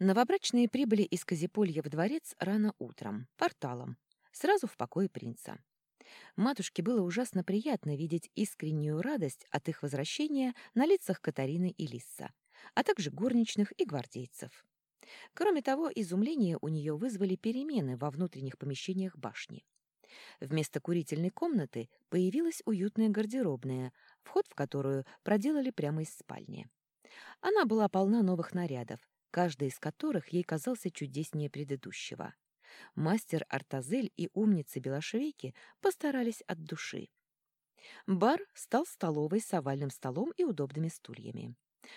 Новобрачные прибыли из Казиполья в дворец рано утром, порталом, сразу в покое принца. Матушке было ужасно приятно видеть искреннюю радость от их возвращения на лицах Катарины и Лисса, а также горничных и гвардейцев. Кроме того, изумление у нее вызвали перемены во внутренних помещениях башни. Вместо курительной комнаты появилась уютная гардеробная, вход в которую проделали прямо из спальни. Она была полна новых нарядов, каждый из которых ей казался чудеснее предыдущего. Мастер Артазель и умницы Белошвейки постарались от души. Бар стал столовой с овальным столом и удобными стульями.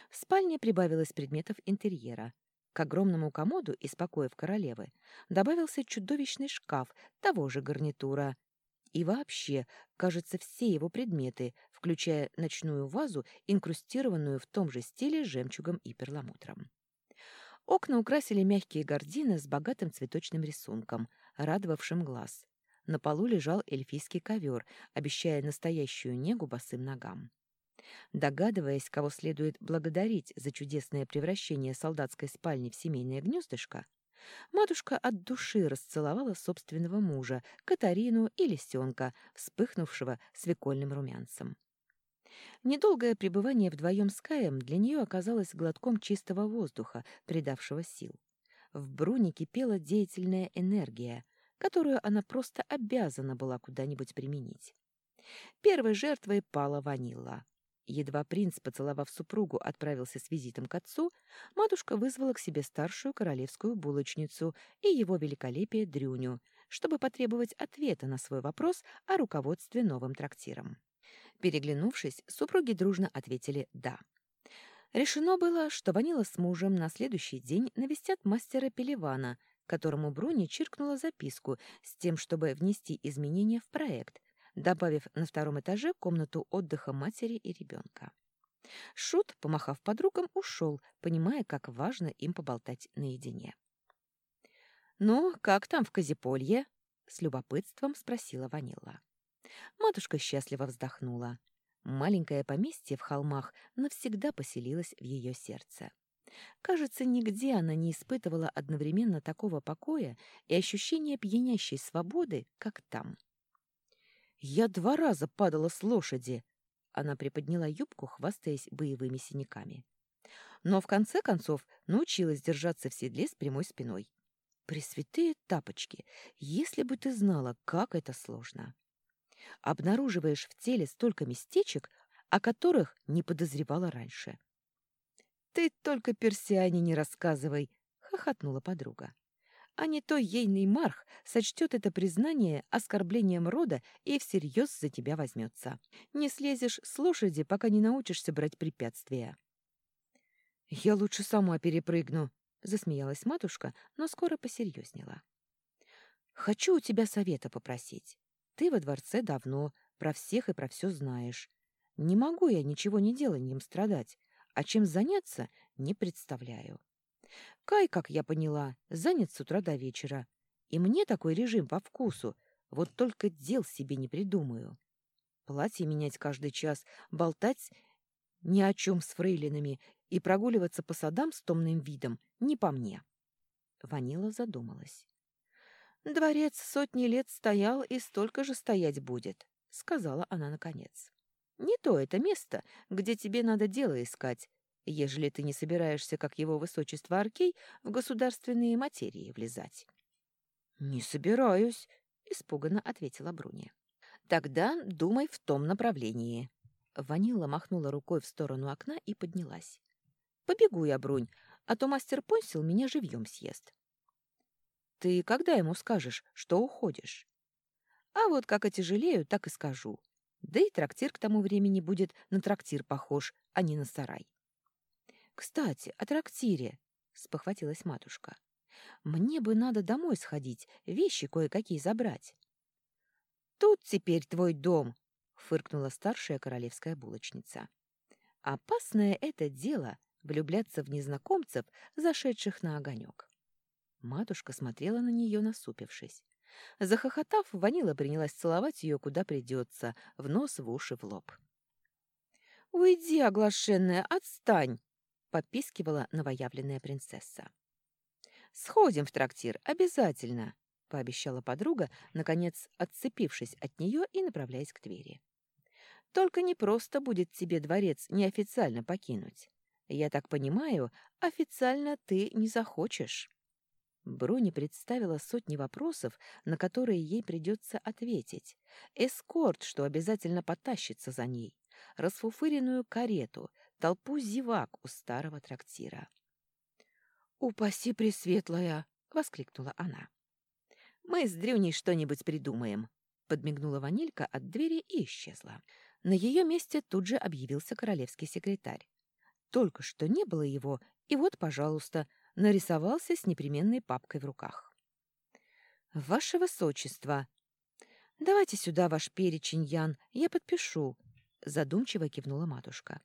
В спальне прибавилось предметов интерьера. К огромному комоду из покоев королевы добавился чудовищный шкаф того же гарнитура. И вообще, кажется, все его предметы, включая ночную вазу, инкрустированную в том же стиле жемчугом и перламутром. Окна украсили мягкие гардины с богатым цветочным рисунком, радовавшим глаз. На полу лежал эльфийский ковер, обещая настоящую негу босым ногам. Догадываясь, кого следует благодарить за чудесное превращение солдатской спальни в семейное гнездышко, матушка от души расцеловала собственного мужа, Катарину и лисенка, вспыхнувшего свекольным румянцем. Недолгое пребывание вдвоем с Каем для нее оказалось глотком чистого воздуха, придавшего сил. В Бруне кипела деятельная энергия, которую она просто обязана была куда-нибудь применить. Первой жертвой пала Ванилла. Едва принц, поцеловав супругу, отправился с визитом к отцу, матушка вызвала к себе старшую королевскую булочницу и его великолепие Дрюню, чтобы потребовать ответа на свой вопрос о руководстве новым трактиром. Переглянувшись, супруги дружно ответили «да». Решено было, что Ванила с мужем на следующий день навестят мастера Пеливана, которому Бруни чиркнула записку с тем, чтобы внести изменения в проект, добавив на втором этаже комнату отдыха матери и ребенка. Шут, помахав подругам, ушел, понимая, как важно им поболтать наедине. «Ну, как там в Казиполье?» — с любопытством спросила Ванилла. Матушка счастливо вздохнула. Маленькое поместье в холмах навсегда поселилось в ее сердце. Кажется, нигде она не испытывала одновременно такого покоя и ощущения пьянящей свободы, как там. «Я два раза падала с лошади!» Она приподняла юбку, хвастаясь боевыми синяками. Но в конце концов научилась держаться в седле с прямой спиной. Пресвятые тапочки, если бы ты знала, как это сложно обнаруживаешь в теле столько местечек, о которых не подозревала раньше. «Ты только персиане не рассказывай!» — хохотнула подруга. «А не то ейный марх сочтет это признание оскорблением рода и всерьез за тебя возьмется. Не слезешь с лошади, пока не научишься брать препятствия». «Я лучше сама перепрыгну», — засмеялась матушка, но скоро посерьезнела. «Хочу у тебя совета попросить. Ты во дворце давно, про всех и про все знаешь. Не могу я ничего не деланием страдать, а чем заняться, не представляю. Кай, как я поняла, занят с утра до вечера. И мне такой режим по вкусу, вот только дел себе не придумаю. Платье менять каждый час, болтать ни о чем с фрейлинами и прогуливаться по садам с томным видом не по мне. Ванила задумалась. «Дворец сотни лет стоял и столько же стоять будет», — сказала она наконец. «Не то это место, где тебе надо дело искать, ежели ты не собираешься, как его высочество Аркей, в государственные материи влезать». «Не собираюсь», — испуганно ответила Бруни. «Тогда думай в том направлении». Ванила махнула рукой в сторону окна и поднялась. «Побегу я, Брунь, а то мастер Понсил меня живьем съест». Ты когда ему скажешь, что уходишь? А вот как отяжелею, так и скажу. Да и трактир к тому времени будет на трактир похож, а не на сарай. Кстати, о трактире, спохватилась матушка. Мне бы надо домой сходить, вещи кое-какие забрать. Тут теперь твой дом, фыркнула старшая королевская булочница. Опасное это дело влюбляться в незнакомцев, зашедших на огонек. Матушка смотрела на нее, насупившись. Захохотав, Ванила принялась целовать ее куда придется, в нос, в уши, в лоб. «Уйди, оглашенная, отстань!» — попискивала новоявленная принцесса. Сходим в трактир, обязательно, — пообещала подруга, наконец отцепившись от нее и направляясь к двери. «Только не просто будет тебе дворец неофициально покинуть. Я так понимаю, официально ты не захочешь». Бруни представила сотни вопросов, на которые ей придется ответить. Эскорт, что обязательно потащится за ней. Расфуфыренную карету, толпу зевак у старого трактира. «Упаси, Пресветлая!» — воскликнула она. «Мы с Дрюней что-нибудь придумаем», — подмигнула ванилька от двери и исчезла. На ее месте тут же объявился королевский секретарь. Только что не было его, и вот, пожалуйста, нарисовался с непременной папкой в руках. «Ваше Высочество!» «Давайте сюда ваш перечень, Ян, я подпишу», — задумчиво кивнула матушка.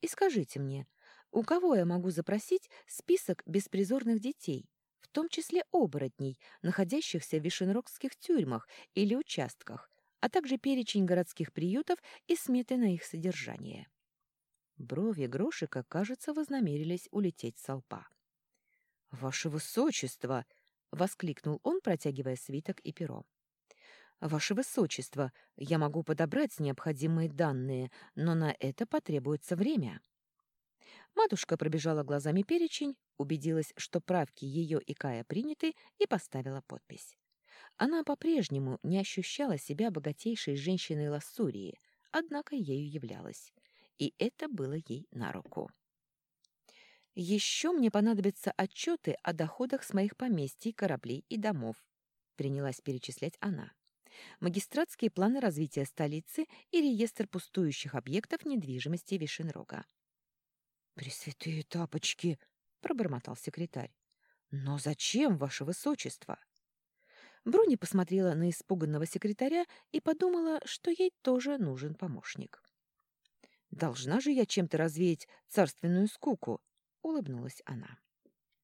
«И скажите мне, у кого я могу запросить список беспризорных детей, в том числе оборотней, находящихся в вишенрогских тюрьмах или участках, а также перечень городских приютов и сметы на их содержание?» Брови Грошика, кажется, вознамерились улететь с лба. «Ваше Высочество!» — воскликнул он, протягивая свиток и перо. «Ваше Высочество, я могу подобрать необходимые данные, но на это потребуется время». Матушка пробежала глазами перечень, убедилась, что правки ее и Кая приняты, и поставила подпись. Она по-прежнему не ощущала себя богатейшей женщиной Лассурии, однако ею являлась, и это было ей на руку. «Еще мне понадобятся отчеты о доходах с моих поместий, кораблей и домов», — принялась перечислять она. «Магистратские планы развития столицы и реестр пустующих объектов недвижимости Вишенрога. «Пресвятые тапочки!» — пробормотал секретарь. «Но зачем, ваше высочество?» Бруни посмотрела на испуганного секретаря и подумала, что ей тоже нужен помощник. «Должна же я чем-то развеять царственную скуку», — улыбнулась она.